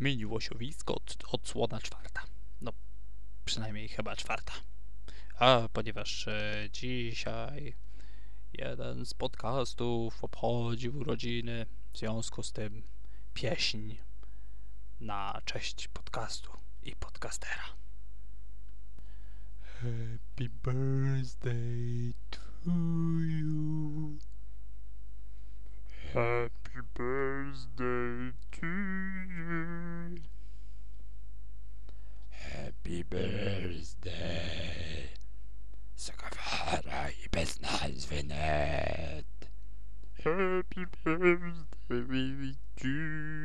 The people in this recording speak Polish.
Mini-łosiowisko, od, odsłona czwarta. No, przynajmniej chyba czwarta. A, ponieważ e, dzisiaj jeden z podcastów obchodził urodziny, w związku z tym pieśń na cześć podcastu i podcastera. Happy birthday to you. Happy birthday to you. Happy birthday. Zakawara i bez nazwy net. Happy birthday to you.